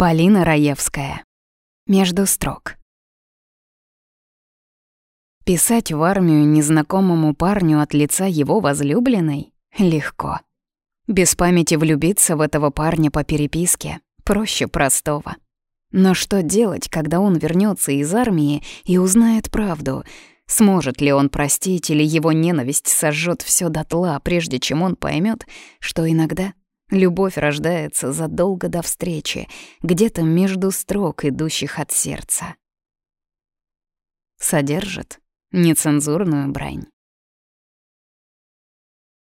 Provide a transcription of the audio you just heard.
Полина Раевская. Между строк. Писать в армию незнакомому парню от лица его возлюбленной легко. Без памяти влюбиться в этого парня по переписке проще простого. Но что делать, когда он вернется из армии и узнает правду? Сможет ли он простить или его ненависть сожжет все дотла, прежде чем он поймет, что иногда Любовь рождается задолго до встречи, где-то между строк, идущих от сердца. Содержит нецензурную брань.